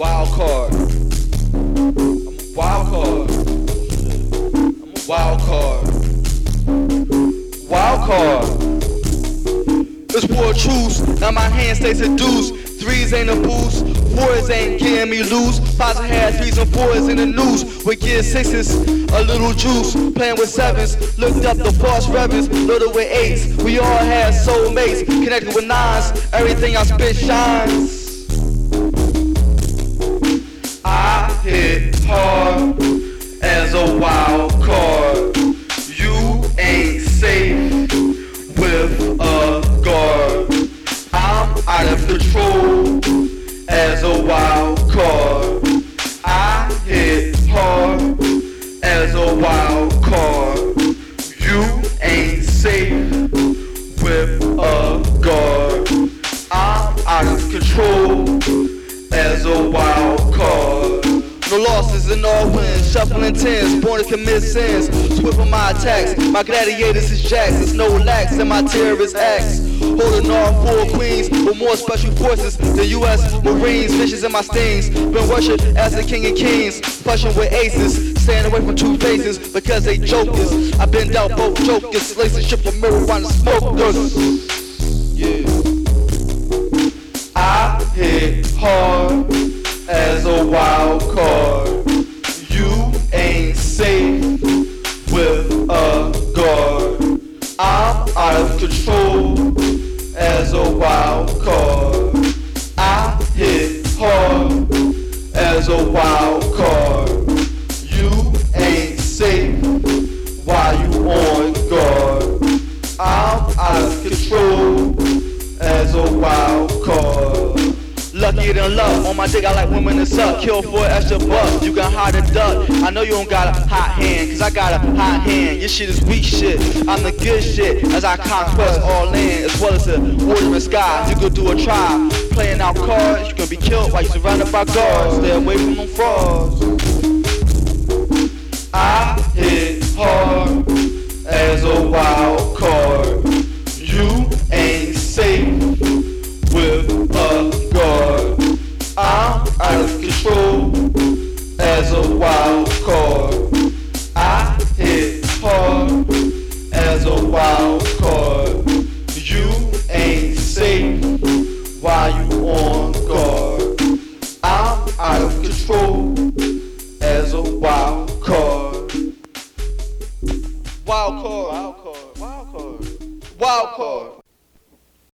wild card. I'm a wild card. I'm a wild card. Wild card. It's war truce. Now my hand stays seduced. Threes ain't a boost. Fours ain't getting me loose. Fives and had threes and fours in the news. We get sixes, a little juice. Playing with sevens. Looked up the false revens. Loaded with eights. We all had soulmates. Connected with nines. Everything I spit shines. I hit hard as a wild card. You ain't safe with a guard. I'm out of control as a wild card. I hit hard as a wild card. You ain't safe with a guard. I'm out of control No losses and all wins, shuffling tens, born to commit sins. Swift on my attacks, my gladiators is jacks, It's no lax in my terrorist acts. Holding on four queens with more special forces than U.S. Marines, fishes in my stings. Been worshipped as the king of kings, flushing with aces, staying away from two faces because they jokers. I've been dealt both jokers, lacing ship with marijuana smokers. Yeah. I hit hard as a wild out of control as a wild card. I hit hard as a wild card. Luckier than luck, on my dick I like women to suck. Kill for extra buck, you can hide a duck. I know you don't got a hot hand, cause I got a hot hand. Your shit is weak shit, I'm the good shit. As I conquest all land, as well as the water and sky. You could do a try, playing out cards. You can be killed while you surrounded by guards. Stay away from them frauds. wild card. Wild card. Wild card. Wild card. Wild card.